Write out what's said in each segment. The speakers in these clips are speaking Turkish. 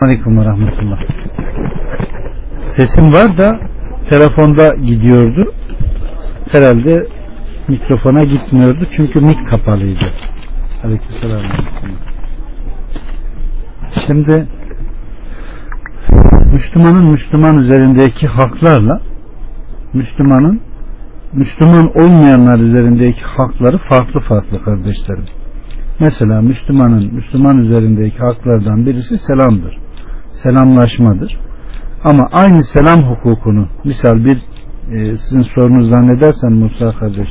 Aleyküm ve rahmetullah. Sesim var da telefonda gidiyordu. Herhalde mikrofona gitmiyordu çünkü mik kapalıydı. Aleykümselam. Şimdi Müslümanın Müslüman üzerindeki haklarla Müslümanın Müslüman olmayanlar üzerindeki hakları farklı farklı kardeşlerim. Mesela Müslümanın Müslüman üzerindeki haklardan birisi selamdır. Selamlaşmadır. Ama aynı selam hukukunu misal bir e, sizin sorunuz zannedersen Musa kardeş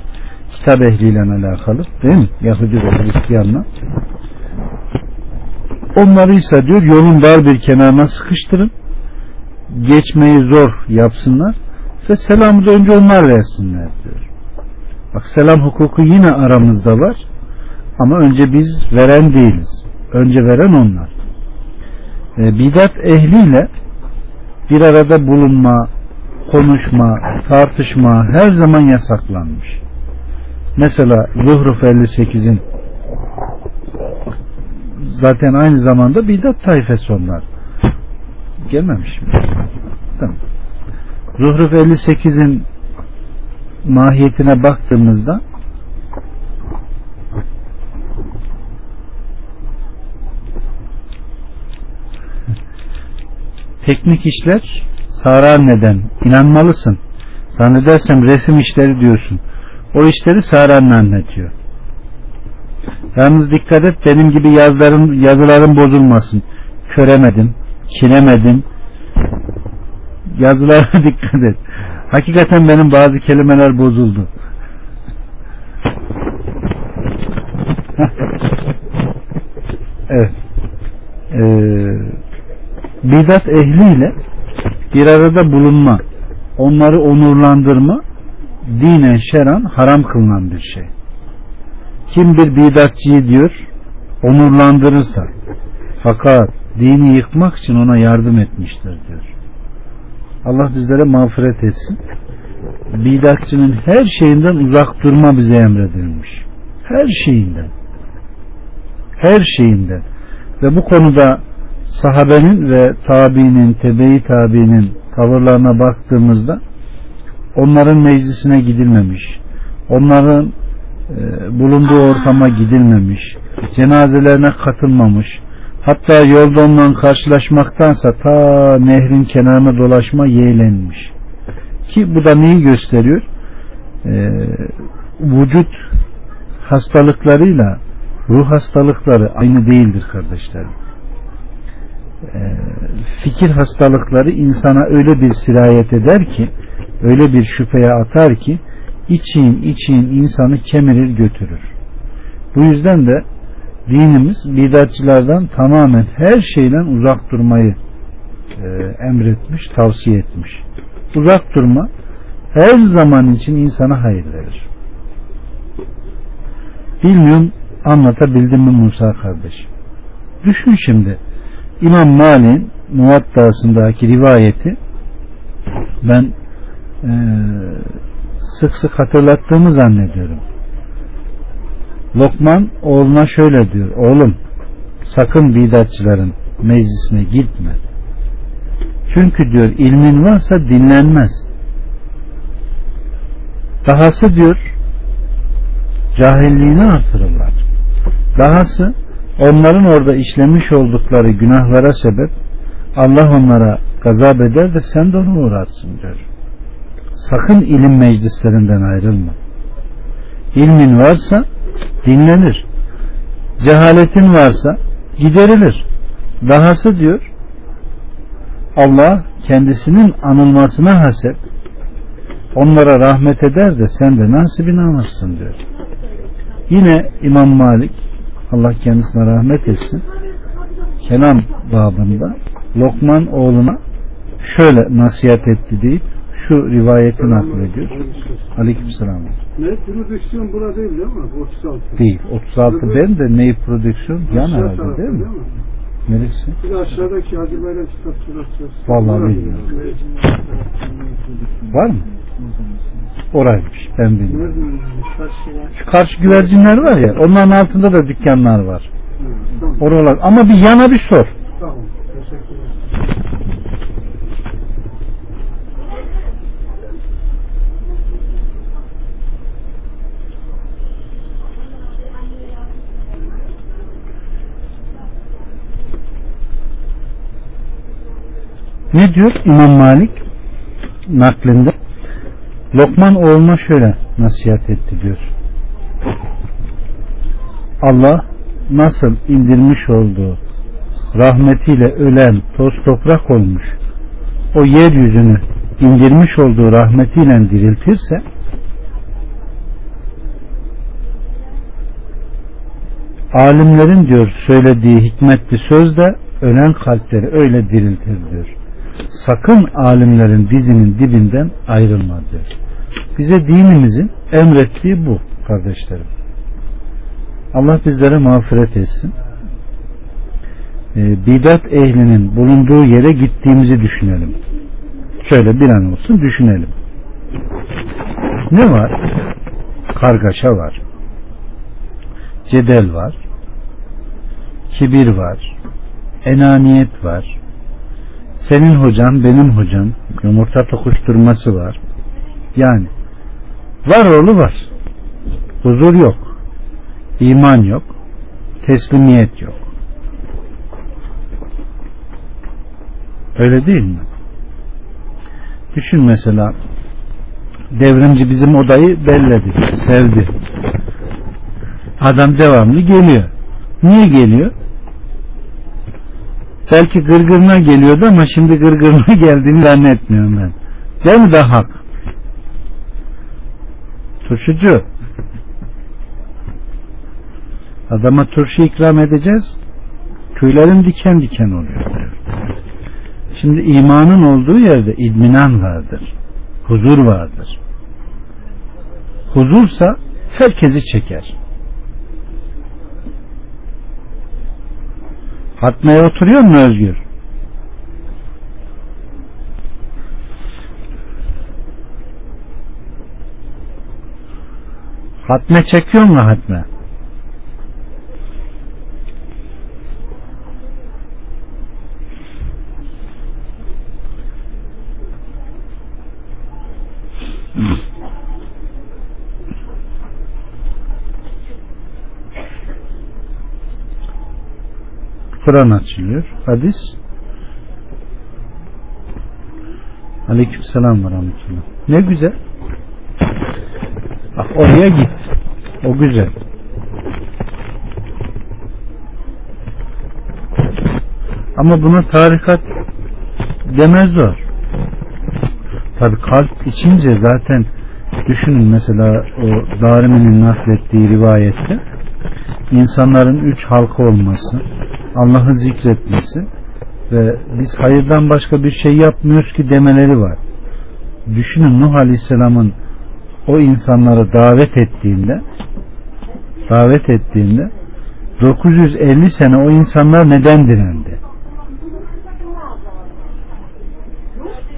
kitap ehliyle alakalı değil mi? Yahudi ve Hristiyanla. Onları ise diyor yolun dar bir kenarına sıkıştırın. Geçmeyi zor yapsınlar ve selamı da önce onlar versinler diyor. Bak selam hukuku yine aramızda var. Ama önce biz veren değiliz. Önce veren onlar. E, bidat ehliyle bir arada bulunma, konuşma, tartışma her zaman yasaklanmış. Mesela Zuhruf 58'in zaten aynı zamanda bidat tayfesi onlar. Gelmemiş mi? Tamam. Zuhruf 58'in mahiyetine baktığımızda teknik işler Sara anneden inanmalısın. Zannedersem resim işleri diyorsun. O işleri Sara anne anlatıyor. Yalnız dikkat et benim gibi yazlarım, yazılarım bozulmasın. Köremedim, kinemedim. Yazılara dikkat et. Hakikaten benim bazı kelimeler bozuldu. evet. Ee, bidat ehliyle bir arada bulunma, onları onurlandırma dinen şeran haram kılınan bir şey. Kim bir bidatçıyı diyor onurlandırırsa fakat dini yıkmak için ona yardım etmiştir diyor. Allah bizlere mağfiret etsin. Bidatçının her şeyinden uzak durma bize emredilmiş. Her şeyinden. Her şeyinden. Ve bu konuda sahabenin ve tabiinin, tebe-i tabiinin tavırlarına baktığımızda onların meclisine gidilmemiş, onların e, bulunduğu ortama gidilmemiş, cenazelerine katılmamış, hatta yolda onunla karşılaşmaktansa ta nehrin kenarına dolaşma yeğlenmiş. Ki bu da neyi gösteriyor? E, vücut hastalıklarıyla ruh hastalıkları aynı değildir kardeşlerim. E, fikir hastalıkları insana öyle bir sirayet eder ki öyle bir şüpheye atar ki için için insanı kemirir götürür. Bu yüzden de dinimiz bidatçılardan tamamen her şeyden uzak durmayı e, emretmiş, tavsiye etmiş. Uzak durma her zaman için insana hayır verir. Bilmiyorum anlatabildim mi Musa kardeş? Düşün şimdi İmam Malik'in Muvattasındaki rivayeti ben e, sık sık hatırlattığımı zannediyorum. Lokman oğluna şöyle diyor. Oğlum sakın bidatçıların meclisine gitme. Çünkü diyor ilmin varsa dinlenmez. Dahası diyor cahilliğini artırırlar. Dahası onların orada işlemiş oldukları günahlara sebep Allah onlara gazap eder de sen de onu uğrarsın diyor. Sakın ilim meclislerinden ayrılma. İlmin varsa dinlenir. Cehaletin varsa giderilir. Dahası diyor Allah kendisinin anılmasına hasep onlara rahmet eder de sen de nasibini alırsın diyor. Yine İmam Malik Allah kendisine rahmet etsin kelam babında Lokman oğluna şöyle nasihat etti deyip şu rivayeti naklediyor. Aleykümselam. Ne prodüksiyon burada değil değil mi? 36. Değil. 36 ben de ney prodüksiyon yan herhalde değil mi? Neresi? Bir aşağıdaki Hacı Bayram kitapçılar Vallahi bilmiyorum. Var mı? Oraymış. Ben bilmiyorum. Şu karşı güvercinler var ya onların altında da dükkanlar var. Oralar. Ama bir yana bir sor. Ne diyor İmam Malik naklinde? Lokman oğluna şöyle nasihat etti diyor. Allah nasıl indirmiş olduğu rahmetiyle ölen toz toprak olmuş o yeryüzünü indirmiş olduğu rahmetiyle diriltirse alimlerin diyor söylediği hikmetli söz de ölen kalpleri öyle diriltir diyor. Sakın alimlerin dizinin dibinden ayrılma diyor. Bize dinimizin emrettiği bu kardeşlerim. Allah bizlere mağfiret etsin. Ee, bidat ehlinin bulunduğu yere gittiğimizi düşünelim. Şöyle bir an olsun düşünelim. Ne var? Kargaşa var. Cedel var. Kibir var. Enaniyet var. Senin hocan benim hocam yumurta tokuşturması var. Yani var oğlu var. Huzur yok. İman yok. Teslimiyet yok. Öyle değil mi? Düşün mesela devrimci bizim odayı belledi, sevdi. Adam devamlı geliyor. Niye geliyor? Belki gırgırına geliyordu ama şimdi gırgırına geldiğini zannetmiyorum ben. Değil mi daha hak? Turşucu adama turşu ikram edeceğiz tüylerim diken diken oluyor. Şimdi imanın olduğu yerde idminan vardır. Huzur vardır. Huzursa herkesi çeker. Hatmaya oturuyor mu Özgür? Hatme çekiyor mu hatme? Kur'an açılıyor. Hadis Aleyküm selam ve rahmetullah. Ne güzel. Bak oraya git. O güzel. Ama buna tarikat demezler. Tabi kalp içince zaten düşünün mesela o Darimi'nin naklettiği rivayette insanların üç halka olması, Allah'ı zikretmesi ve biz hayırdan başka bir şey yapmıyoruz ki demeleri var. Düşünün Nuh Aleyhisselam'ın o insanları davet ettiğinde davet ettiğinde 950 sene o insanlar neden direndi?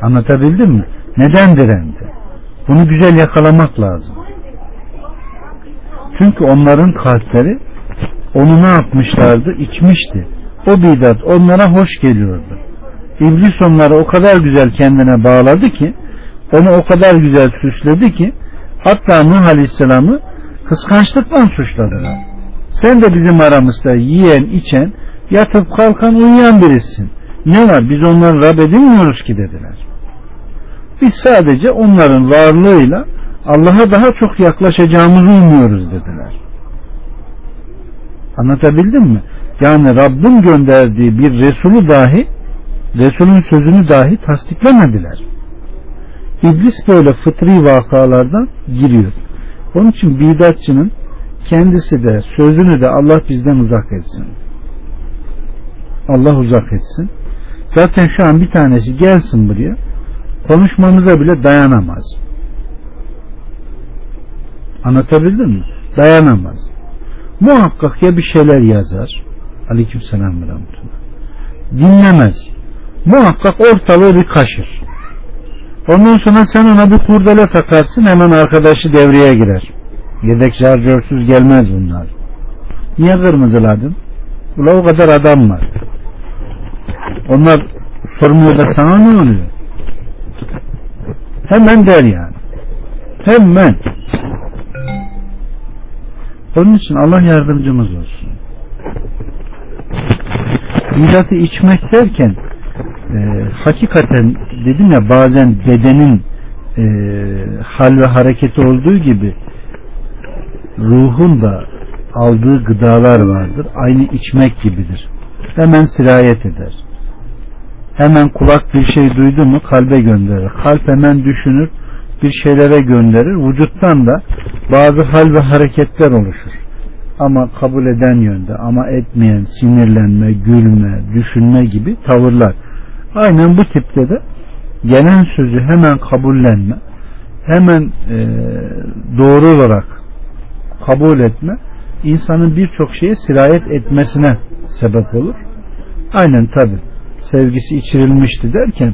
Anlatabildim mi? Neden direndi? Bunu güzel yakalamak lazım. Çünkü onların kalpleri onu ne yapmışlardı? İçmişti. O bidat onlara hoş geliyordu. İblis onları o kadar güzel kendine bağladı ki onu o kadar güzel süsledi ki hatta Nuh Aleyhisselam'ı kıskançlıkla suçladılar. Sen de bizim aramızda yiyen, içen, yatıp kalkan, uyuyan birisin. Ne var? Biz onları Rab edinmiyoruz ki dediler. Biz sadece onların varlığıyla Allah'a daha çok yaklaşacağımızı umuyoruz dediler. Anlatabildim mi? Yani Rabbin gönderdiği bir Resulü dahi Resulün sözünü dahi tasdiklemediler. İblis böyle fıtri vakalardan giriyor. Onun için bidatçının kendisi de sözünü de Allah bizden uzak etsin. Allah uzak etsin. Zaten şu an bir tanesi gelsin buraya konuşmamıza bile dayanamaz. Anlatabildim mi? Dayanamaz. Muhakkak ya bir şeyler yazar. Aleyküm selam ve Dinlemez. Muhakkak ortalığı bir kaşır. Ondan sonra sen ona bir kurdele takarsın hemen arkadaşı devreye girer. Yedek şarjörsüz gelmez bunlar. Niye kırmızıladın? Ula o kadar adam var. Onlar sormuyor da sana ne oluyor? Hemen der yani. Hemen. Onun için Allah yardımcımız olsun. Bidatı içmek derken e, hakikaten dedim ya bazen bedenin e, hal ve hareketi olduğu gibi ruhun da aldığı gıdalar vardır. Aynı içmek gibidir. Hemen sirayet eder. Hemen kulak bir şey duydu mu kalbe gönderir. Kalp hemen düşünür, bir şeylere gönderir. Vücuttan da bazı hal ve hareketler oluşur. Ama kabul eden yönde, ama etmeyen, sinirlenme, gülme, düşünme gibi tavırlar. Aynen bu tipte de gelen sözü hemen kabullenme, hemen e, doğru olarak kabul etme, insanın birçok şeye sirayet etmesine sebep olur. Aynen tabi. Sevgisi içirilmişti derken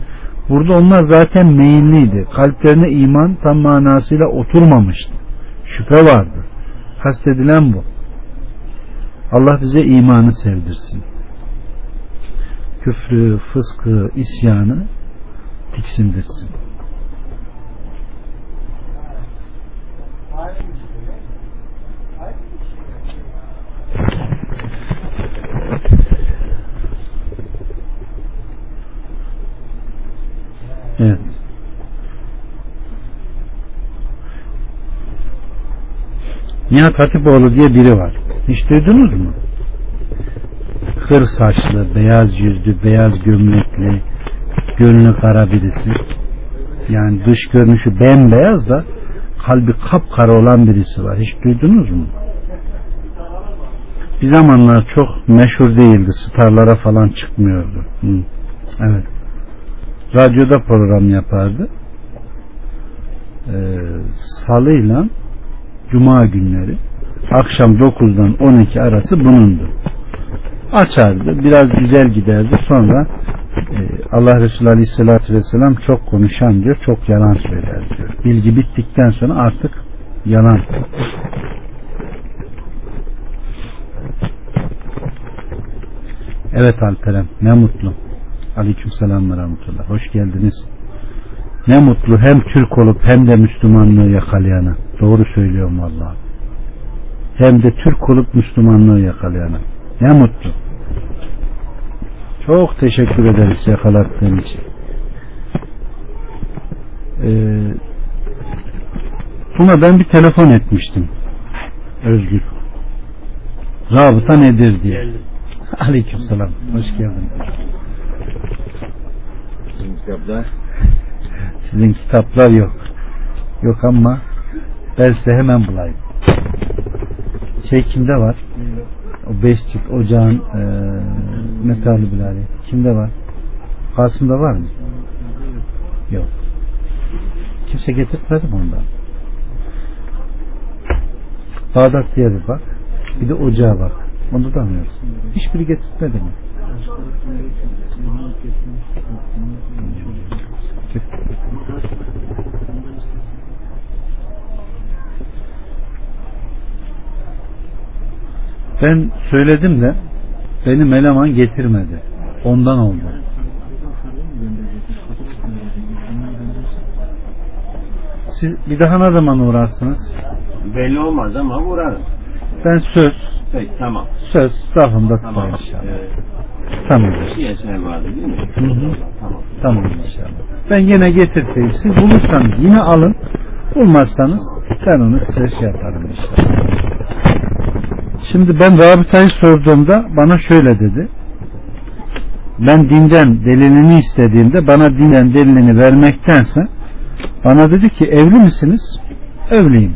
burada onlar zaten meyilliydi. Kalplerine iman tam manasıyla oturmamıştı. Şüphe vardı. Kastedilen bu. Allah bize imanı sevdirsin. Küfrü, fıskı, isyanı tiksindirsin. Evet. Nihat Hatipoğlu diye biri var. Hiç duydunuz mu? Kır saçlı, beyaz yüzlü, beyaz gömlekli, gönlü kara birisi. Yani dış görünüşü bembeyaz da kalbi kapkara olan birisi var. Hiç duydunuz mu? Bir zamanlar çok meşhur değildi. Starlara falan çıkmıyordu. Evet. Radyoda program yapardı. Ee, salıyla Cuma günleri akşam 9'dan 12 arası bunundu. Açardı. Biraz güzel giderdi. Sonra e, Allah Resulü Aleyhisselatü Vesselam çok konuşan diyor. Çok yalan söyler diyor. Bilgi bittikten sonra artık yalan. Evet Alperen ne mutlu. Aleyküm selam ve rahmetullah. Hoş geldiniz. Ne mutlu hem Türk olup hem de Müslümanlığı yakalayana. Doğru söylüyorum valla. Hem de Türk olup Müslümanlığı yakalayana. Ne mutlu. Çok teşekkür ederiz yakalattığın için. Ee, buna ben bir telefon etmiştim. Özgür. Rabıta nedir diye. Aleyküm selam. Hoş geldiniz. Kitaplar? Sizin kitaplar yok. Yok ama ben size hemen bulayım. Şey kimde var? O beş cilt ocağın e, metalli bilali. Kimde var? Kasım'da var mı? Yok. Kimse getirtmedi mi ondan? Bağdat diye bir bak. Bir de ocağa bak. Onu da yok? Hiçbiri getirtmedi mi? Ben söyledim de benim eleman getirmedi. Ondan oldu. Siz bir daha ne zaman uğrarsınız? Belli olmaz ama uğrarım. Ben söz, Peki tamam. söz tutayım Tamam. inşallah. Ee, Tamam. bir eser vardı değil mi? Hı hı. Tamam. Tamam inşallah. Ben yine getirteyim. Siz bulursanız yine alın. Bulmazsanız ben onu size şey yaparım inşallah. Şimdi ben rabıtayı sorduğumda bana şöyle dedi. Ben dinden delilini istediğimde bana dinden delilini vermektense bana dedi ki evli misiniz? Evliyim.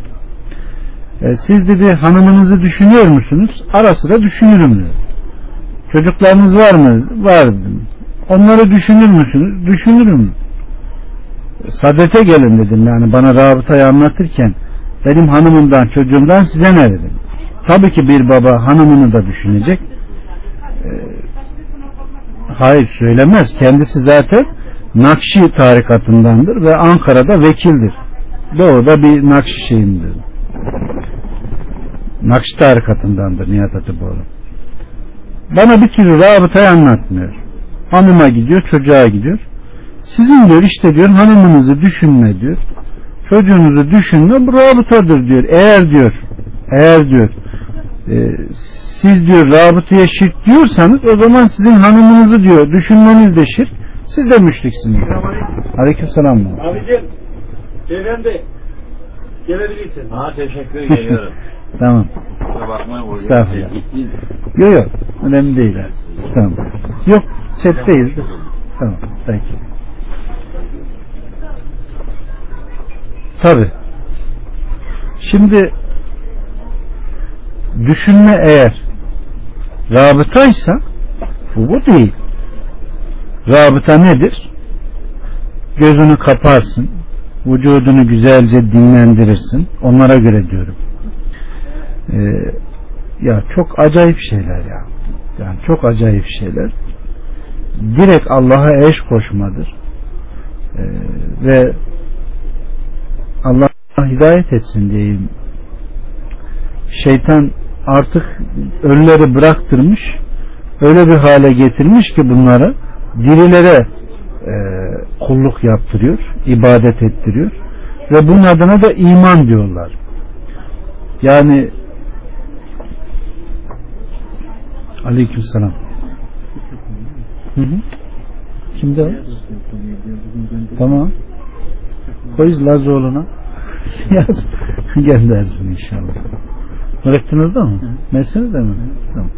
E, siz dedi hanımınızı düşünüyor musunuz? Ara sıra düşünürüm dedi. Çocuklarınız var mı? Var. Onları düşünür müsünüz? Düşünürüm. Sadete gelin dedim yani bana rabıtayı anlatırken benim hanımımdan çocuğumdan size ne dedim. Tabii ki bir baba hanımını da düşünecek. Ee, hayır söylemez. Kendisi zaten Nakşi tarikatındandır ve Ankara'da vekildir. Doğuda bir Nakşi şeyindir. Nakşi tarikatındandır Nihat Hatipoğlu. Bana bir türlü rabıtayı anlatmıyor. Hanıma gidiyor, çocuğa gidiyor. Sizin diyor işte diyor hanımınızı düşünme diyor. Çocuğunuzu düşünme bu rabıtadır diyor. Eğer diyor eğer diyor e, siz diyor rabıtaya şirk diyorsanız o zaman sizin hanımınızı diyor düşünmeniz de şirk Siz de müşriksiniz. Aleykümselam. Abicim, beyefendi, gelebilirsin. Ha teşekkür ediyorum. Tamam. Estağfurullah. Gittin. Yok yok. Önemli değil. Tamam. Yok. Chat'teyiz. Tamam. Peki. Tabi. Şimdi düşünme eğer rabıtaysa bu bu değil. Rabıta nedir? Gözünü kaparsın, vücudunu güzelce dinlendirirsin. Onlara göre diyorum. Ee, ya çok acayip şeyler ya. Yani çok acayip şeyler. Direkt Allah'a eş koşmadır. Ee, ve Allah hidayet etsin diyeyim. Şeytan artık ölüleri bıraktırmış, öyle bir hale getirmiş ki bunları dirilere e, kulluk yaptırıyor, ibadet ettiriyor ve bunun adına da iman diyorlar. Yani Aleykümselam. Hı hı. Kimde o? Tamam. Koyuz Lazoğlu'na. Yaz. Göndersin inşallah. Nurettin orada mı? Mesele de mi? Tamam.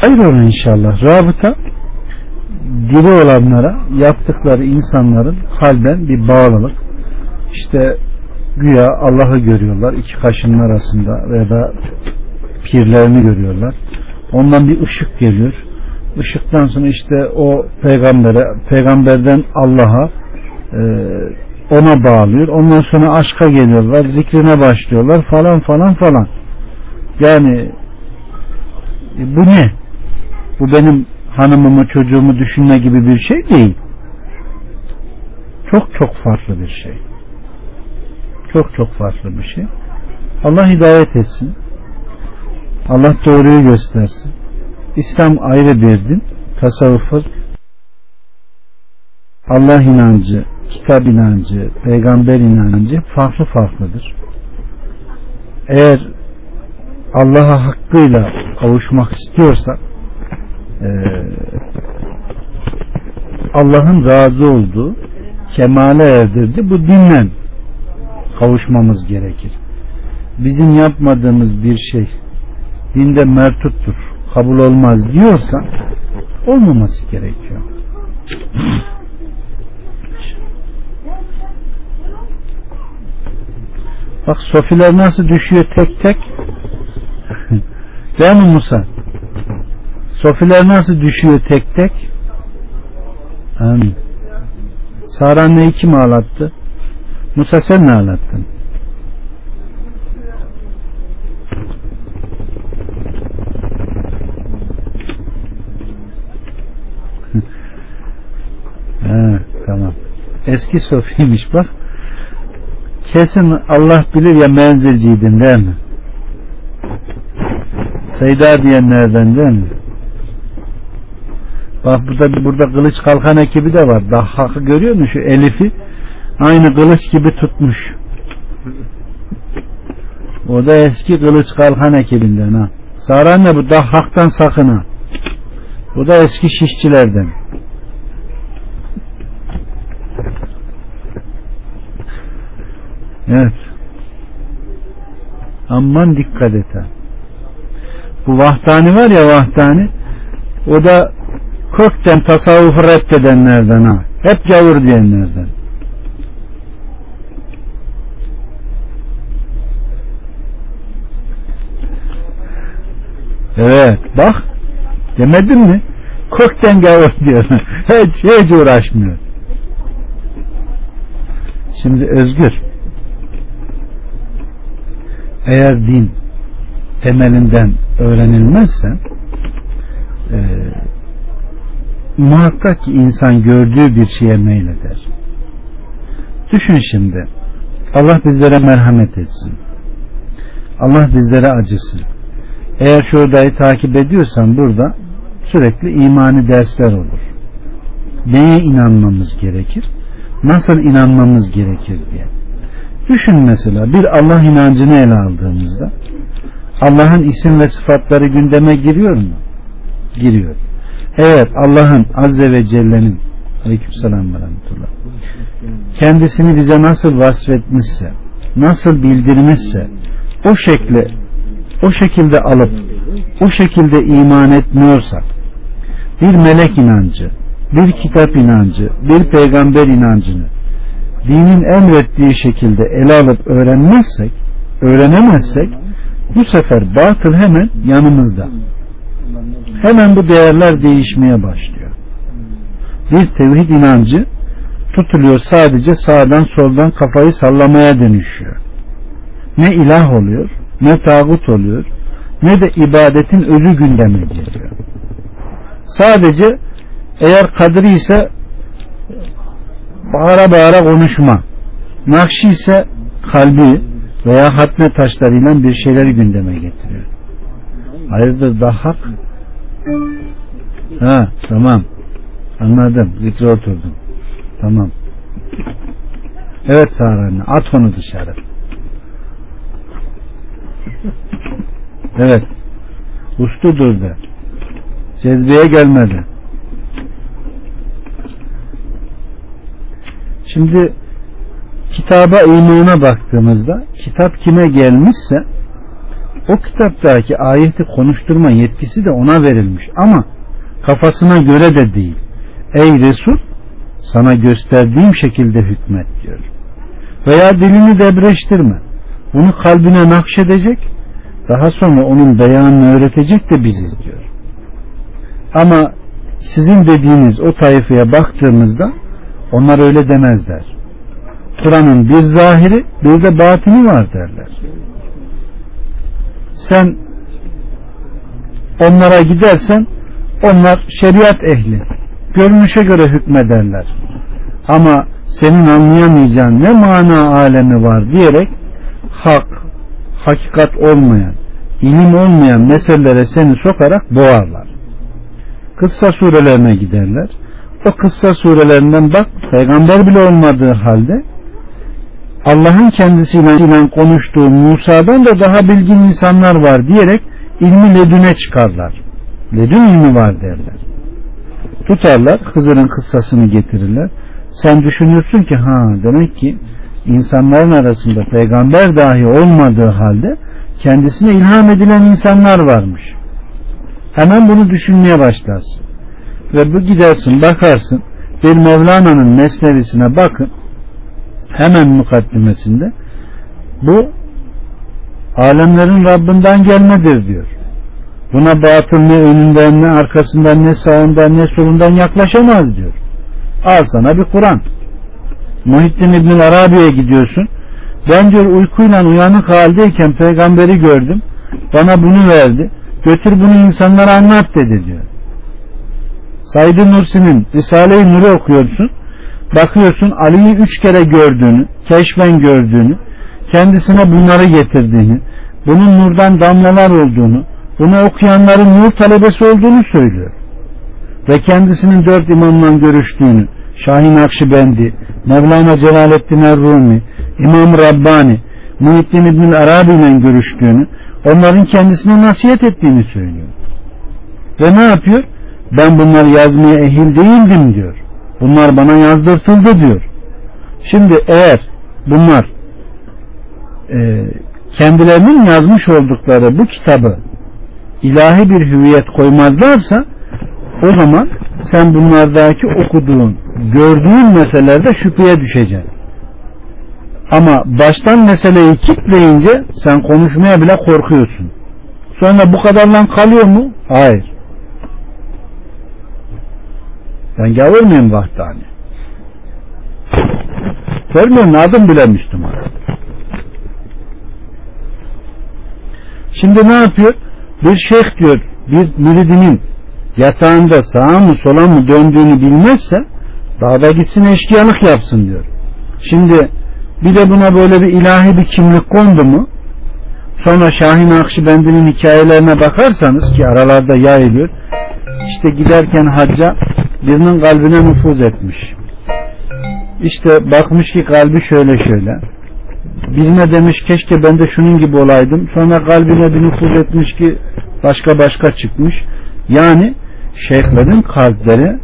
Hayır olun inşallah. Rabıta diri olanlara yaptıkları insanların kalben bir bağlılık. İşte güya Allah'ı görüyorlar iki kaşının arasında veya da pirlerini görüyorlar. Ondan bir ışık geliyor. Işıktan sonra işte o peygambere, peygamberden Allah'a e, ona bağlıyor. Ondan sonra aşka geliyorlar, zikrine başlıyorlar falan falan falan. Yani e, bu ne? Bu benim hanımımı, çocuğumu düşünme gibi bir şey değil. Çok çok farklı bir şey. Çok çok farklı bir şey. Allah hidayet etsin. Allah doğruyu göstersin. İslam ayrı bir din. Tasavvufun Allah inancı, kitap inancı, peygamber inancı farklı farklıdır. Eğer Allah'a hakkıyla kavuşmak istiyorsak e, Allah'ın razı olduğu kemale erdirdi. Bu dinle kavuşmamız gerekir. Bizim yapmadığımız bir şey dinde mertuttur, kabul olmaz diyorsa olmaması gerekiyor. Bak sofiler nasıl düşüyor tek tek. Değil mi Musa? Sofiler nasıl düşüyor tek tek? Amin. Sara anneyi kim ağlattı? Musa sen ne ağlattın? Ha, tamam. Eski Sofi'ymiş bak. Kesin Allah bilir ya menzilciydin değil mi? Seyda diyenlerden değil mi? Bak burada burada kılıç kalkan ekibi de var. Dahhak'ı görüyor musun şu Elif'i? Aynı kılıç gibi tutmuş. O da eski kılıç kalkan ekibinden ha. Sara anne bu Dahhak'tan sakın ha. Bu da eski şişçilerden. Evet. Aman dikkat et ha. Bu vahdani var ya vahdani o da kökten tasavvufu reddedenlerden ha. Hep gavur diyenlerden. Evet bak demedim mi? Kökten gavur diyor. hiç, hiç uğraşmıyor. Şimdi Özgür eğer din temelinden öğrenilmezse e, muhakkak ki insan gördüğü bir şeye meyleder. Düşün şimdi Allah bizlere merhamet etsin. Allah bizlere acısın. Eğer şu odayı takip ediyorsan burada sürekli imani dersler olur. Neye inanmamız gerekir? Nasıl inanmamız gerekir diye. Düşün mesela bir Allah inancını ele aldığımızda Allah'ın isim ve sıfatları gündeme giriyor mu? Giriyor. Evet Allah'ın Azze ve Celle'nin Aleykümselam ve Rahmetullah kendisini bize nasıl vasfetmişse nasıl bildirmişse o şekle o şekilde alıp o şekilde iman etmiyorsak bir melek inancı bir kitap inancı bir peygamber inancını dinin emrettiği şekilde ele alıp öğrenmezsek öğrenemezsek bu sefer batıl hemen yanımızda. Hemen bu değerler değişmeye başlıyor. Bir tevhid inancı tutuluyor sadece sağdan soldan kafayı sallamaya dönüşüyor. Ne ilah oluyor ne tağut oluyor ne de ibadetin özü gündeme geliyor. Sadece eğer kadri ise bağıra bağıra konuşma. Nakşi ise kalbi veya hatme taşlarıyla bir şeyleri gündeme getiriyor. Hayırdır daha ha tamam. Anladım zikre oturdum. Tamam. Evet Sara anne at onu dışarı. Evet. Uçtu durdu cezbeye gelmedi Şimdi kitaba imana baktığımızda kitap kime gelmişse o kitaptaki ayeti konuşturma yetkisi de ona verilmiş ama kafasına göre de değil. Ey Resul sana gösterdiğim şekilde hükmet diyor. Veya dilini debreştirme. Bunu kalbine nakşedecek daha sonra onun beyanını öğretecek de biziz diyor. Ama sizin dediğiniz o tayfaya baktığımızda onlar öyle demezler. Kur'an'ın bir zahiri bir de batini var derler. Sen onlara gidersen onlar şeriat ehli. Görünüşe göre hükmederler. Ama senin anlayamayacağın ne mana alemi var diyerek hak, hakikat olmayan, ilim olmayan meselelere seni sokarak boğarlar. Kıssa surelerine giderler o kıssa surelerinden bak peygamber bile olmadığı halde Allah'ın kendisiyle konuştuğu Musa'dan da daha bilgin insanlar var diyerek ilmi ledüne çıkarlar. Ledün ilmi var derler. Tutarlar Hızır'ın kıssasını getirirler. Sen düşünürsün ki ha demek ki insanların arasında peygamber dahi olmadığı halde kendisine ilham edilen insanlar varmış. Hemen bunu düşünmeye başlarsın ve bu gidersin bakarsın bir Mevlana'nın mesnevisine bakın hemen mukaddimesinde bu alemlerin Rabbinden gelmedir diyor. Buna batıl ne önünden ne arkasından ne sağından ne solundan yaklaşamaz diyor. Al sana bir Kur'an. Muhittin İbn Arabi'ye gidiyorsun. Ben diyor uykuyla uyanık haldeyken peygamberi gördüm. Bana bunu verdi. Götür bunu insanlara anlat dedi diyor. Said Nursi'nin Risale-i Nur'u okuyorsun. Bakıyorsun Ali'yi üç kere gördüğünü, keşfen gördüğünü, kendisine bunları getirdiğini, bunun nurdan damlalar olduğunu, bunu okuyanların nur talebesi olduğunu söylüyor. Ve kendisinin dört imamla görüştüğünü, Şahin Akşibendi, Mevlana Celaleddin Errumi, İmam Rabbani, Muhittin İbn Arabi ile görüştüğünü, onların kendisine nasihat ettiğini söylüyor. Ve ne yapıyor? Ben bunları yazmaya ehil değildim diyor. Bunlar bana yazdırtıldı diyor. Şimdi eğer bunlar e, kendilerinin yazmış oldukları bu kitabı ilahi bir hüviyet koymazlarsa o zaman sen bunlardaki okuduğun, gördüğün meselelerde şüpheye düşeceksin. Ama baştan meseleyi kitleyince sen konuşmaya bile korkuyorsun. Sonra bu kadarla kalıyor mu? Hayır. Ben gavur muyum vahdani? Görmüyor musun? Adım bile Müslüman. Şimdi ne yapıyor? Bir şeyh diyor bir müridinin yatağında sağa mı sola mı döndüğünü bilmezse dağda gitsin eşkıyalık yapsın diyor. Şimdi bir de buna böyle bir ilahi bir kimlik kondu mu sonra Şahin Akşibendi'nin hikayelerine bakarsanız ki aralarda yayılıyor işte giderken hacca birinin kalbine nüfuz etmiş. İşte bakmış ki kalbi şöyle şöyle. Birine demiş keşke ben de şunun gibi olaydım. Sonra kalbine bir nüfuz etmiş ki başka başka çıkmış. Yani şeyhlerin kalplere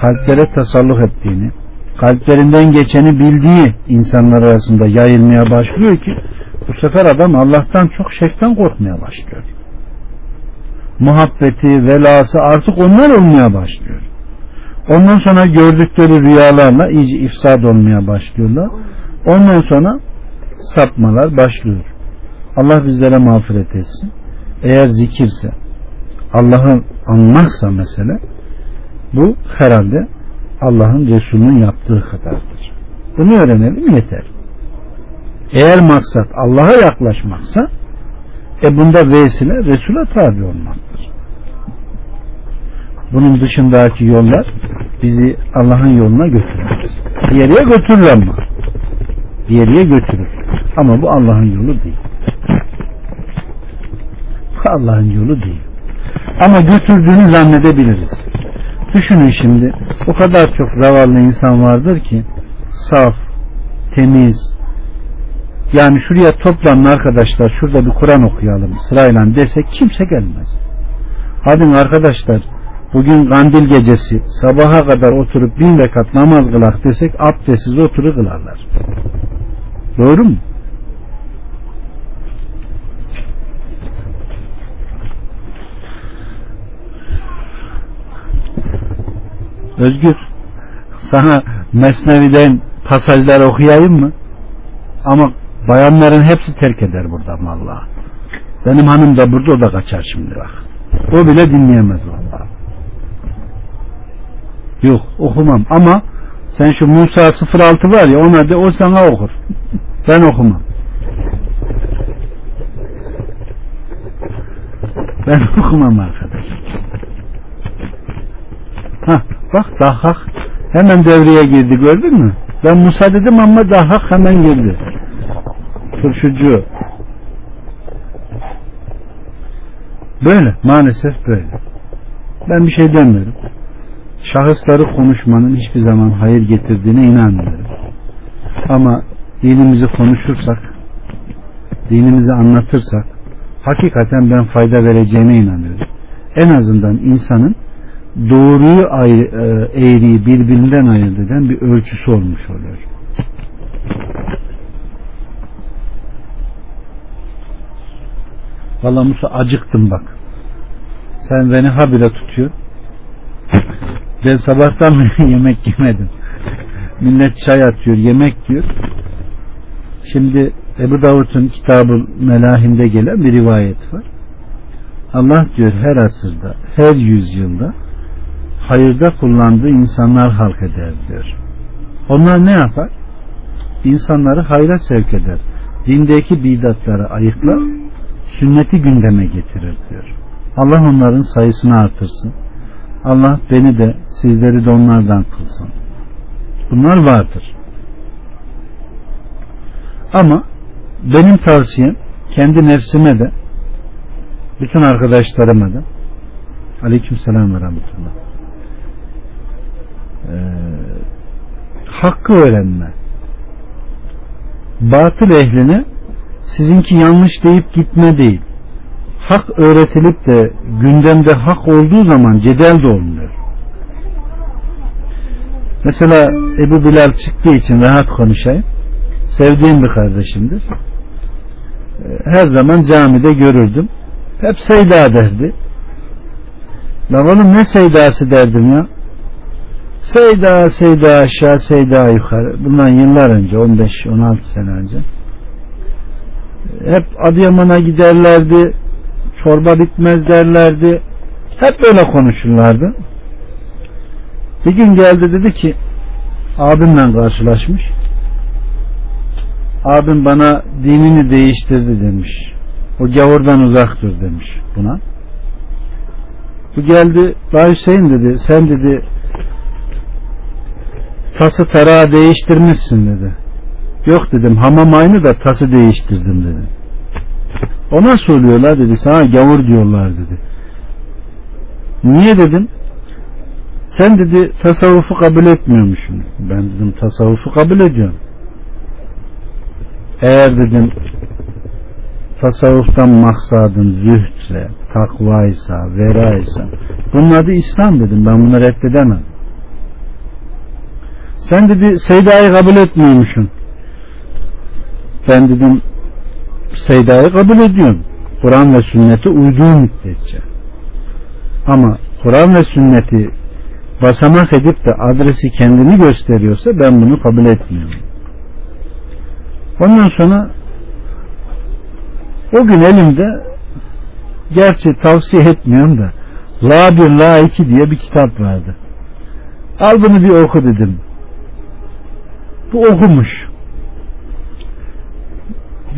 kalplere tasalluh ettiğini, kalplerinden geçeni bildiği insanlar arasında yayılmaya başlıyor ki bu sefer adam Allah'tan çok şeyhten korkmaya başlıyor. Muhabbeti, velası artık onlar olmaya başlıyor. Ondan sonra gördükleri rüyalarla iyice ifsad olmaya başlıyorlar. Ondan sonra sapmalar başlıyor. Allah bizlere mağfiret etsin. Eğer zikirse, Allah'ı anmaksa mesele, bu herhalde Allah'ın Resulü'nün yaptığı kadardır. Bunu öğrenelim yeter. Eğer maksat Allah'a yaklaşmaksa e bunda vesile Resul'e tabi olmaktır. Bunun dışındaki yollar bizi Allah'ın yoluna götürmez. Bir yere götürür ama. Bir yere götürür. Ama bu Allah'ın yolu değil. Bu Allah'ın yolu değil. Ama götürdüğünü zannedebiliriz. Düşünün şimdi o kadar çok zavallı insan vardır ki saf, temiz yani şuraya toplanın arkadaşlar şurada bir Kur'an okuyalım sırayla desek kimse gelmez. Hadi arkadaşlar bugün kandil gecesi sabaha kadar oturup bin rekat namaz kılak desek abdestsiz oturur kılarlar. Doğru mu? Özgür sana Mesnevi'den pasajlar okuyayım mı? Ama bayanların hepsi terk eder buradan vallahi. Benim hanım da burada o da kaçar şimdi bak. O bile dinleyemez vallahi. Yok okumam ama sen şu Musa 06 var ya ona de o sana okur. Ben okumam. Ben okumam arkadaş. Ha, bak Dahhak hemen devreye girdi gördün mü? Ben Musa dedim ama Dahhak hemen girdi. Turşucu. Böyle maalesef böyle. Ben bir şey demiyorum. Şahısları konuşmanın hiçbir zaman hayır getirdiğine inanmıyorum. Ama dinimizi konuşursak, dinimizi anlatırsak, hakikaten ben fayda vereceğine inanıyorum. En azından insanın doğruyu ayrı, e, eğriyi birbirinden ayırt eden bir ölçüsü olmuş oluyor. Valla Musa acıktım bak. Sen beni habire tutuyor. Ben sabahtan yemek yemedim. Millet çay atıyor, yemek diyor. Şimdi Ebu Davud'un kitabı Melahim'de gelen bir rivayet var. Allah diyor her asırda, her yüzyılda hayırda kullandığı insanlar halk eder diyor. Onlar ne yapar? İnsanları hayra sevk eder. Dindeki bidatları ayıklar, sünneti gündeme getirir diyor. Allah onların sayısını artırsın. Allah beni de sizleri de onlardan kılsın. Bunlar vardır. Ama benim tavsiyem kendi nefsime de bütün arkadaşlarıma da aleyküm selam ve rahmetullah ee, hakkı öğrenme batıl ehline sizinki yanlış deyip gitme değil hak öğretilip de gündemde hak olduğu zaman cedel de olmuyor. Mesela Ebu Bilal çıktığı için rahat konuşayım. Sevdiğim bir kardeşimdir. Her zaman camide görürdüm. Hep Seyda derdi. Lan oğlum ne Seyda'sı derdim ya? Seyda Seyda aşağı Seyda yukarı. Bundan yıllar önce 15-16 sene önce. Hep Adıyaman'a giderlerdi çorba bitmez derlerdi. Hep böyle konuşurlardı. Bir gün geldi dedi ki abimle karşılaşmış. Abim bana dinini değiştirdi demiş. O gavurdan uzak dur demiş buna. Bu geldi Daha Hüseyin dedi. Sen dedi tası tarağı değiştirmişsin dedi. Yok dedim hamam aynı da tası değiştirdim dedi o nasıl oluyorlar dedi sana gavur diyorlar dedi niye dedim sen dedi tasavvufu kabul etmiyormuşsun ben dedim tasavvufu kabul ediyorum eğer dedim tasavvuftan maksadın zühdse, takvaysa, veraysa bunun adı İslam dedim. Ben bunu reddedemem. Sen dedi Seyda'yı kabul etmiyormuşsun. Ben dedim Seyda'yı kabul ediyorum. Kur'an ve sünneti uyduğu müddetçe. Ama Kur'an ve sünneti basamak edip de adresi kendini gösteriyorsa ben bunu kabul etmiyorum. Ondan sonra o gün elimde gerçi tavsiye etmiyorum da La 1 La 2 diye bir kitap vardı. Al bunu bir oku dedim. Bu okumuş.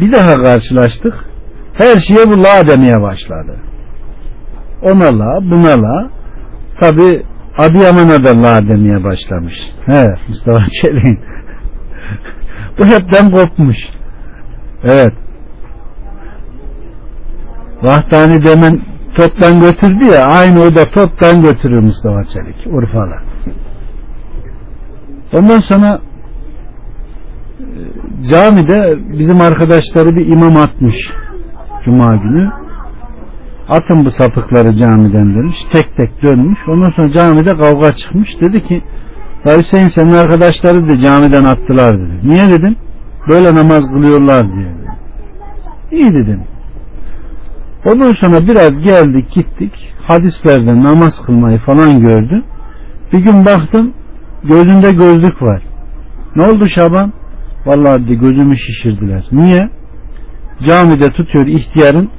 Bir daha karşılaştık. Her şeye bu la demeye başladı. Ona la, buna la. Tabi Adıyaman'a da la demeye başlamış. He, Mustafa Çelik'in. bu hepten kopmuş. Evet. Vahdani demen toptan götürdü ya aynı o da toptan götürür Mustafa Çelik Urfa'la. Ondan sonra camide bizim arkadaşları bir imam atmış Cuma günü. Atın bu sapıkları camiden demiş. Tek tek dönmüş. Ondan sonra camide kavga çıkmış. Dedi ki ya Hüseyin senin arkadaşları da camiden attılar dedi. Niye dedim? Böyle namaz kılıyorlar diye. Dedi. İyi dedim. Ondan sonra biraz geldik gittik. Hadislerde namaz kılmayı falan gördüm. Bir gün baktım gözünde gözlük var. Ne oldu Şaban? Vallahi de gözümü şişirdiler. Niye? Camide tutuyor ihtiyarın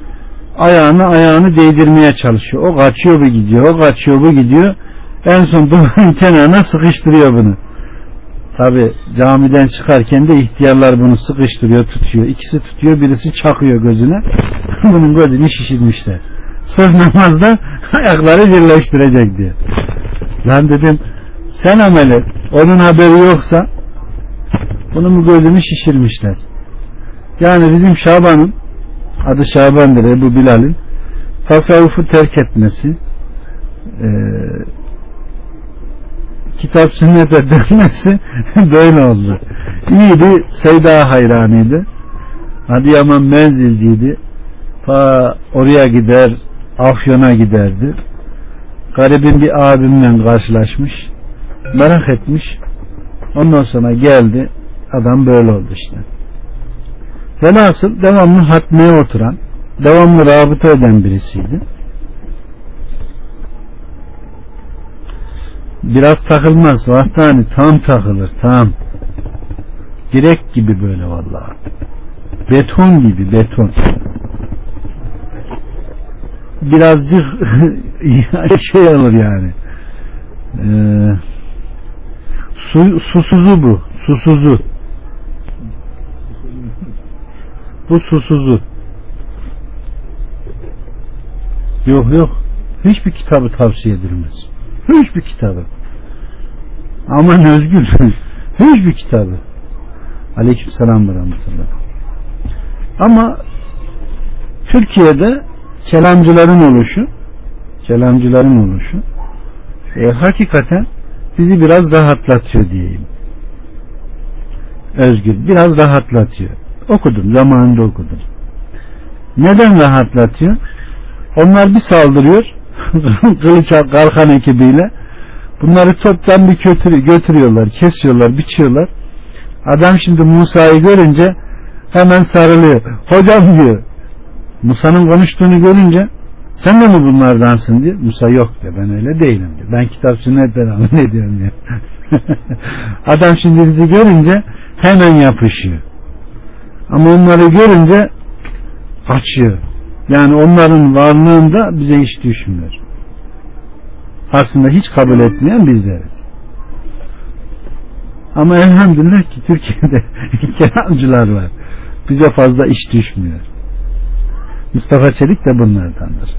ayağını ayağını değdirmeye çalışıyor. O kaçıyor bu gidiyor. O kaçıyor bu gidiyor. En son duvarın kenarına sıkıştırıyor bunu. Tabi camiden çıkarken de ihtiyarlar bunu sıkıştırıyor tutuyor. İkisi tutuyor birisi çakıyor gözüne. Bunun gözünü şişirmişler. Sırf namazda ayakları birleştirecek diye. Lan dedim sen amel et. Onun haberi yoksa bunun gözünü şişirmişler. Yani bizim Şaban'ın adı Şaban'dır Ebu Bilal'in tasavvufu terk etmesi e, kitap sünnete dönmesi böyle oldu. İyiydi, Seyda hayranıydı. Adıyaman menzilciydi. Ta oraya gider, Afyon'a giderdi. Garibin bir abimle karşılaşmış. Merak etmiş. Ondan sonra geldi. Adam böyle oldu işte. Velhasıl devamlı hatmeye oturan, devamlı rabıta eden birisiydi. Biraz takılmaz. Vahtani tam takılır. Tam. Direk gibi böyle vallahi. Beton gibi beton. Birazcık şey olur yani. Ee, su, susuzu bu. Susuzu. Bu susuzu. Yok yok. Hiçbir kitabı tavsiye edilmez. Hiçbir kitabı. Aman özgür. Hiçbir kitabı. Aleyküm selam ve rahmetullah. Ama Türkiye'de kelamcıların oluşu kelamcıların oluşu e, hakikaten bizi biraz rahatlatıyor diyeyim. Özgür biraz rahatlatıyor. Okudum zamanında okudum. Neden rahatlatıyor? Onlar bir saldırıyor kılıç kalkan ekibiyle. Bunları toptan bir götürü, götürüyorlar kesiyorlar biçiyorlar. Adam şimdi Musa'yı görünce hemen sarılıyor. Hocam diyor. Musa'nın konuştuğunu görünce sen de mi bunlardansın? diyor. Musa yok diyor. Ben öyle değilim diyor. Ben kitap sünnetten amel ediyorum diyor. Adam şimdi bizi görünce hemen yapışıyor ama onları görünce kaçıyor yani onların varlığında bize hiç düşmüyor. Aslında hiç kabul etmeyen bizleriz. Ama elhamdülillah ki Türkiye'de kelamcılar var. Bize fazla iş düşmüyor. Mustafa Çelik de bunlardandır.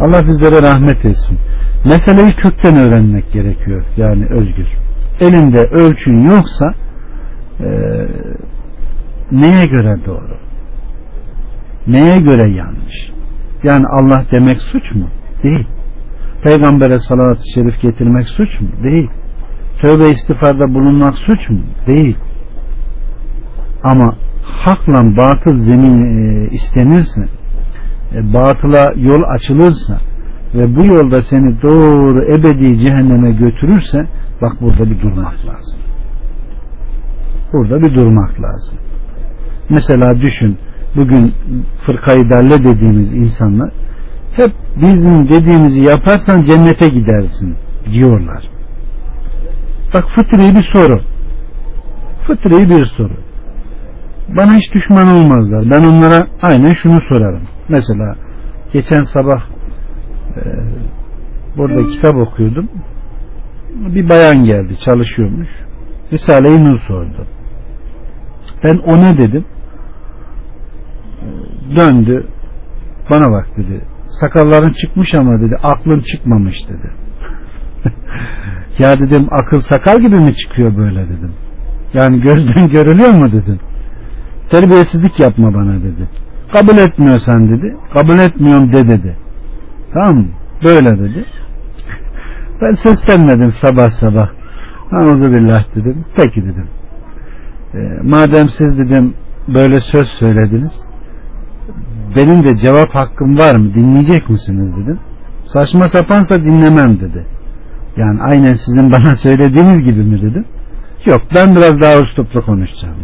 Allah bizlere rahmet etsin. Meseleyi kökten öğrenmek gerekiyor. Yani özgür. Elinde ölçün yoksa neye göre doğru? Neye göre yanlış? Yani Allah demek suç mu? Değil. Peygamber'e salat-ı şerif getirmek suç mu? Değil. Tövbe istiğfarda bulunmak suç mu? Değil. Ama hakla batıl zemin e, istenirse e, batıla yol açılırsa ve bu yolda seni doğru ebedi cehenneme götürürse bak burada bir durmak lazım. Burada bir durmak lazım. Mesela düşün bugün fırkayı dalle dediğimiz insanlar hep bizim dediğimizi yaparsan cennete gidersin diyorlar. Bak fıtri bir soru. Fıtri bir soru. Bana hiç düşman olmazlar. Ben onlara aynen şunu sorarım. Mesela geçen sabah e, burada kitap okuyordum. Bir bayan geldi çalışıyormuş. Risale-i Nur sordu. Ben o ne dedim? Döndü. Bana bak dedi. Sakalların çıkmış ama dedi aklın çıkmamış dedi. ya dedim akıl sakal gibi mi çıkıyor böyle dedim. Yani gözden görülüyor mu dedim. Terbiyesizlik yapma bana dedi. Kabul etmiyorsan dedi. Kabul etmiyorum de dedi. Tamam mı? Böyle dedi. Ben seslenmedim sabah sabah. Euzubillah dedim. Peki dedim. E, madem siz dedim böyle söz söylediniz benim de cevap hakkım var mı? Dinleyecek misiniz dedim. Saçma sapansa dinlemem dedi. Yani aynen sizin bana söylediğiniz gibi mi dedim. Yok ben biraz daha üsluplu konuşacağım.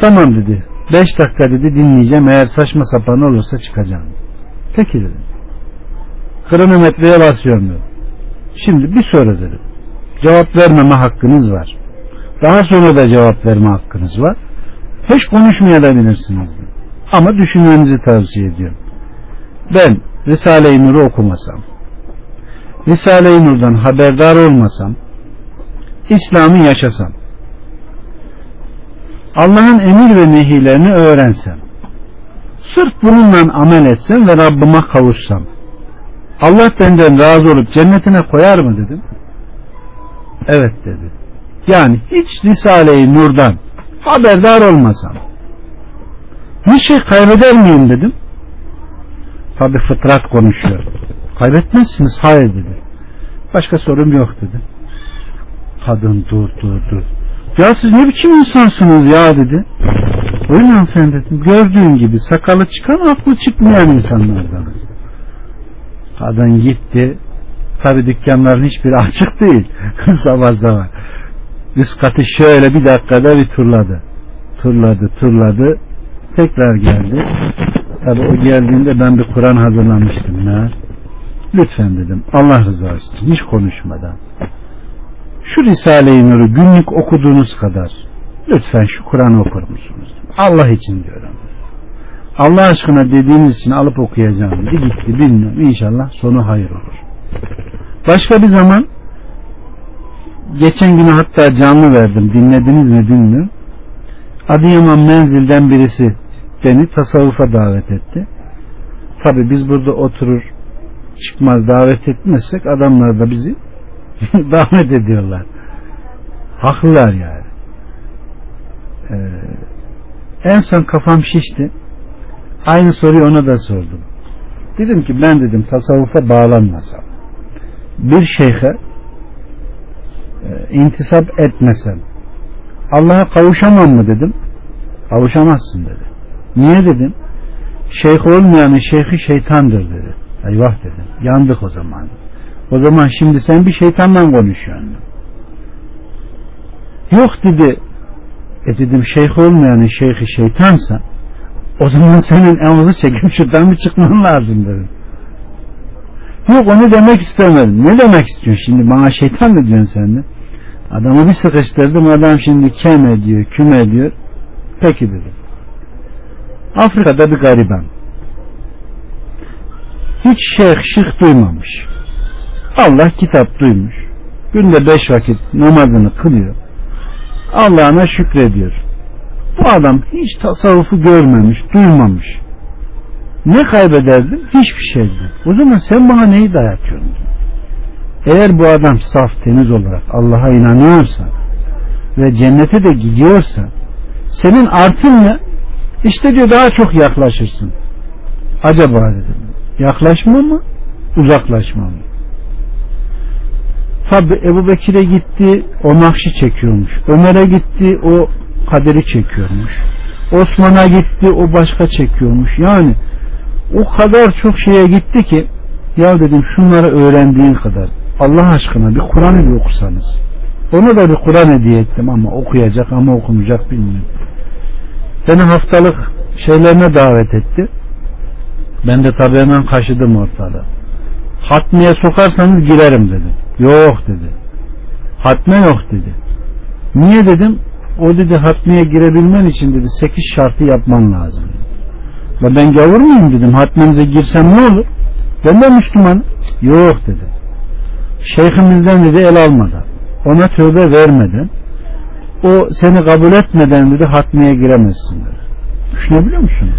Tamam dedi. Beş dakika dedi dinleyeceğim. Eğer saçma sapan olursa çıkacağım. Peki dedim. Kronometreye basıyorum dedim. Şimdi bir soru dedim. Cevap vermeme hakkınız var. Daha sonra da cevap verme hakkınız var. Hiç konuşmayabilirsiniz. Dedim. Ama düşünmenizi tavsiye ediyorum. Ben Risale-i Nur'u okumasam, Risale-i Nur'dan haberdar olmasam, İslam'ı yaşasam, Allah'ın emir ve nehilerini öğrensem, sırf bununla amel etsem ve Rabbime kavuşsam, Allah benden razı olup cennetine koyar mı dedim. Evet dedi. Yani hiç Risale-i Nur'dan haberdar olmasam, bir şey kaybeder miyim dedim. Tabi fıtrat konuşuyor. Kaybetmezsiniz. Hayır dedi. Başka sorun yok dedi. Kadın dur dur dur. Ya siz ne biçim insansınız ya dedi. Öyle hanımefendi dedim. Gördüğün gibi sakalı çıkan aklı çıkmayan insanlardan. Kadın gitti. Tabi dükkanların hiçbiri açık değil. sabah sabah. Üst katı şöyle bir dakikada bir turladı. Turladı turladı. Tekrar geldi. Tabi o geldiğinde ben bir Kur'an hazırlamıştım. Ne? Lütfen dedim. Allah rızası için hiç konuşmadan. Şu Risale-i Nur'u günlük okuduğunuz kadar lütfen şu Kur'an'ı okur musunuz? Allah için diyorum. Allah aşkına dediğiniz için alıp okuyacağım. Bir gitti bilmiyorum. İnşallah sonu hayır olur. Başka bir zaman geçen günü hatta canlı verdim. Dinlediniz mi bilmiyorum. Adıyaman menzilden birisi beni tasavvufa davet etti. Tabi biz burada oturur çıkmaz davet etmezsek adamlar da bizi davet ediyorlar. Haklılar yani. Ee, en son kafam şişti. Aynı soruyu ona da sordum. Dedim ki ben dedim tasavvufa bağlanmasam bir şeyhe e, intisap etmesem Allah'a kavuşamam mı dedim. Kavuşamazsın dedi. Niye dedim? Şeyh olmayanın şeyhi şeytandır dedi. Eyvah dedim. Yandık o zaman. O zaman şimdi sen bir şeytanla konuşuyorsun. Yok dedi. E dedim şeyh olmayanın şeyhi şeytansa o zaman senin emuzu çekip şuradan bir çıkman lazım dedim. Yok onu demek istemedim. Ne demek istiyorsun şimdi bana şeytan mı diyorsun sen de? Adamı bir sıkıştırdım adam şimdi kem ediyor, küm ediyor. Peki dedim. Afrika'da bir gariban. Hiç şeyh şık duymamış. Allah kitap duymuş. Günde beş vakit namazını kılıyor. Allah'ına şükrediyor. Bu adam hiç tasavvufu görmemiş, duymamış. Ne kaybederdim? Hiçbir şey değil. O zaman sen bana neyi dayatıyorsun? Eğer bu adam saf, temiz olarak Allah'a inanıyorsa ve cennete de gidiyorsa senin artın ne? İşte diyor daha çok yaklaşırsın. Acaba dedim. Yaklaşma mı? Uzaklaşma mı? Tabi Ebu Bekir'e gitti o nakşi çekiyormuş. Ömer'e gitti o kaderi çekiyormuş. Osman'a gitti o başka çekiyormuş. Yani o kadar çok şeye gitti ki ya dedim şunları öğrendiğin kadar Allah aşkına bir Kur'an'ı bir okusanız. Ona da bir Kur'an hediye ettim ama okuyacak ama okumayacak bilmiyorum. Beni haftalık şeylerine davet etti. Ben de tabii hemen kaşıdım ortalığı. Hatmiye sokarsanız girerim dedim. Yok dedi. Hatme yok dedi. Niye dedim? O dedi hatmiye girebilmen için dedi 8 şartı yapman lazım. Ve ben gavur muyum dedim. Hatmenize girsem ne olur? Ben de Müslüman. Yok dedi. Şeyhimizden dedi el almadan. Ona tövbe vermeden o seni kabul etmeden dedi hatmiye giremezsin dedi. Düşünebiliyor musun?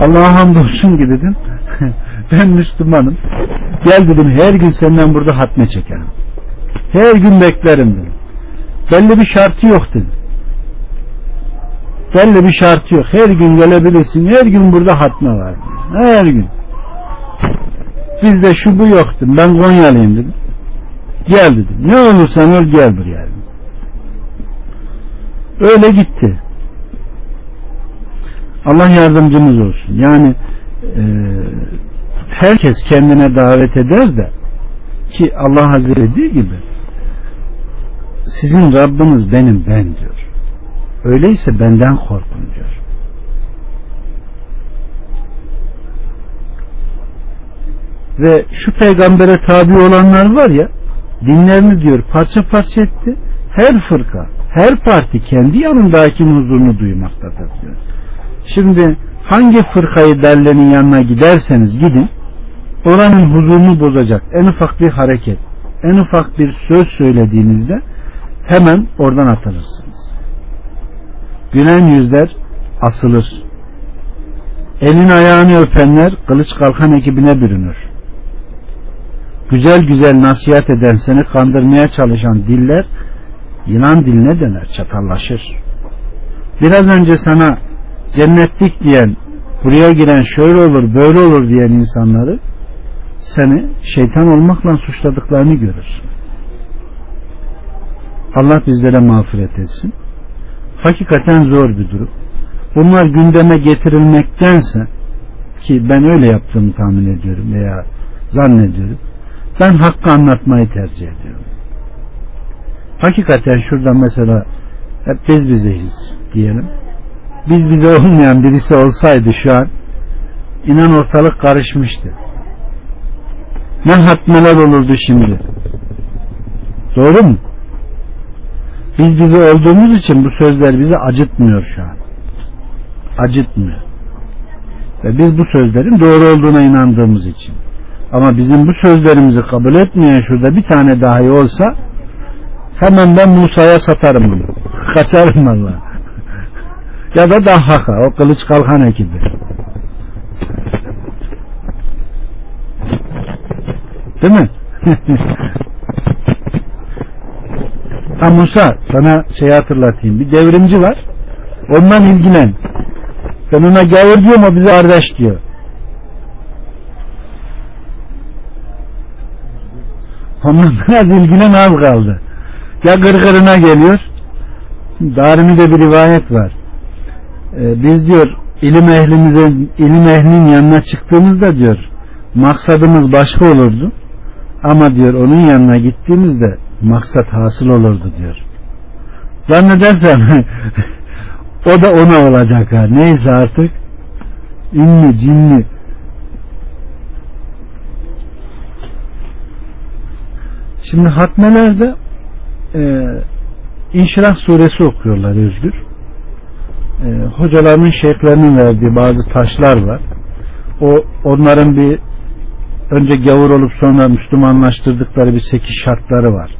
Allah'a hamdolsun ki dedim. ben Müslümanım. Gel dedim her gün senden burada hatme çekerim. Her gün beklerim dedim. Belli bir şartı yok dedim. Belli bir şartı yok. Her gün gelebilirsin. Her gün burada hatme var. Dedim. Her gün. Bizde şu bu yoktu. Ben Konyalıyım dedim. Gel dedim. Ne olursan ol gel buraya. Öyle gitti. Allah yardımcımız olsun. Yani e, herkes kendine davet eder de ki Allah Hazreti dediği gibi sizin Rabbiniz benim ben diyor. Öyleyse benden korkun diyor. Ve şu peygambere tabi olanlar var ya dinlerini diyor parça parça etti. Her fırka, her parti kendi yanındakinin huzurunu duymaktadır diyor. Şimdi hangi fırkayı derlerin yanına giderseniz gidin oranın huzurunu bozacak en ufak bir hareket, en ufak bir söz söylediğinizde hemen oradan atılırsınız. Gülen yüzler asılır. Elin ayağını öpenler kılıç kalkan ekibine bürünür. Güzel güzel nasihat eden seni kandırmaya çalışan diller yılan diline döner, çatallaşır. Biraz önce sana cennetlik diyen, buraya giren şöyle olur, böyle olur diyen insanları seni şeytan olmakla suçladıklarını görür. Allah bizlere mağfiret etsin. Hakikaten zor bir durum. Bunlar gündeme getirilmektense ki ben öyle yaptığımı tahmin ediyorum veya zannediyorum. Ben hakkı anlatmayı tercih ediyorum. Hakikaten şurada mesela hep biz bizeyiz diyelim. Biz bize olmayan birisi olsaydı şu an inan ortalık karışmıştı. Ne hatmeler olurdu şimdi. Doğru mu? Biz bize olduğumuz için bu sözler bizi acıtmıyor şu an. Acıtmıyor. Ve biz bu sözlerin doğru olduğuna inandığımız için. Ama bizim bu sözlerimizi kabul etmeyen şurada bir tane dahi olsa hemen ben Musa'ya satarım bunu. Kaçarım valla. ya da Dahhaka o kılıç kalkan ekibi. Değil mi? ha Musa sana şey hatırlatayım. Bir devrimci var. Ondan ilgilen. Ben ona gavur diyor ama bize kardeş diyor. Ondan biraz ilgilen az kaldı. Ya gırgırına geliyor. Darimi'de bir rivayet var. Ee, biz diyor ilim ehlimize ilim ehlinin yanına çıktığımızda diyor maksadımız başka olurdu. Ama diyor onun yanına gittiğimizde maksat hasıl olurdu diyor. Zannedersen o da ona olacak ha. Neyse artık ünlü cinli Şimdi hatmelerde e, İnşirah suresi okuyorlar Özgür. E, hocalarının şeyhlerinin verdiği bazı taşlar var. O onların bir önce gavur olup sonra Müslümanlaştırdıkları bir sekiz şartları var.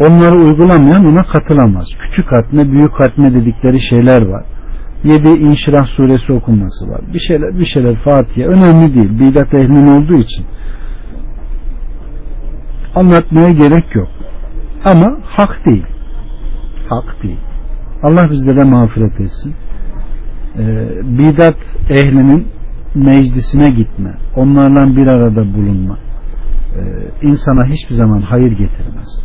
Onları uygulamayan ona katılamaz. Küçük hatme, büyük hatme dedikleri şeyler var. Yedi İnşirah suresi okunması var. Bir şeyler, bir şeyler Fatiha. Önemli değil. Bidat ehlinin olduğu için anlatmaya gerek yok. Ama hak değil. Hak değil. Allah bizlere mağfiret etsin. Ee, bidat ehlinin meclisine gitme, onlarla bir arada bulunma e, insana hiçbir zaman hayır getirmez.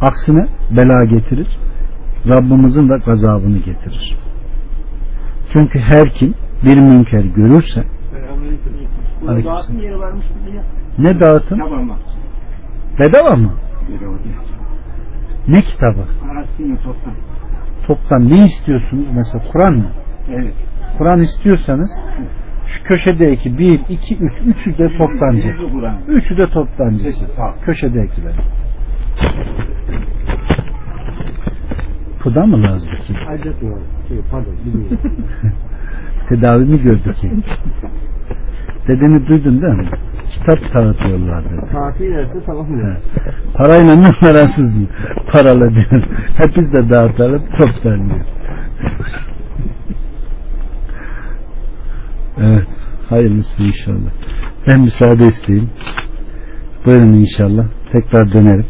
Aksine bela getirir. Rabbimizin de gazabını getirir. Çünkü her kim bir münker görürse. Aleyküm Dağıtım yeri varmış ne dağıtın? Tamam. Bedava mı? Ne kitabı? Toptan. Toptan ne istiyorsunuz? Mesela Kur'an mı? Evet. Kur'an istiyorsanız şu köşedeki 1, 2, 3, üçü de toptancı. Üçü de toptancısı. Köşedekiler. Puda mı lazım ki? Acet var. Şey, pardon. Bilmiyorum. Tedavi mi gördü ki? Dedeni duydun değil mi? Kitap dağıtıyorlar dedi. Tatil ederse tamam mı? Parayla ne parasız mı? Paralı diyor. Hep biz de dağıtalım toptan diyor. evet. Hayırlısı inşallah. Ben müsaade isteyeyim. Buyurun inşallah. Tekrar dönerim.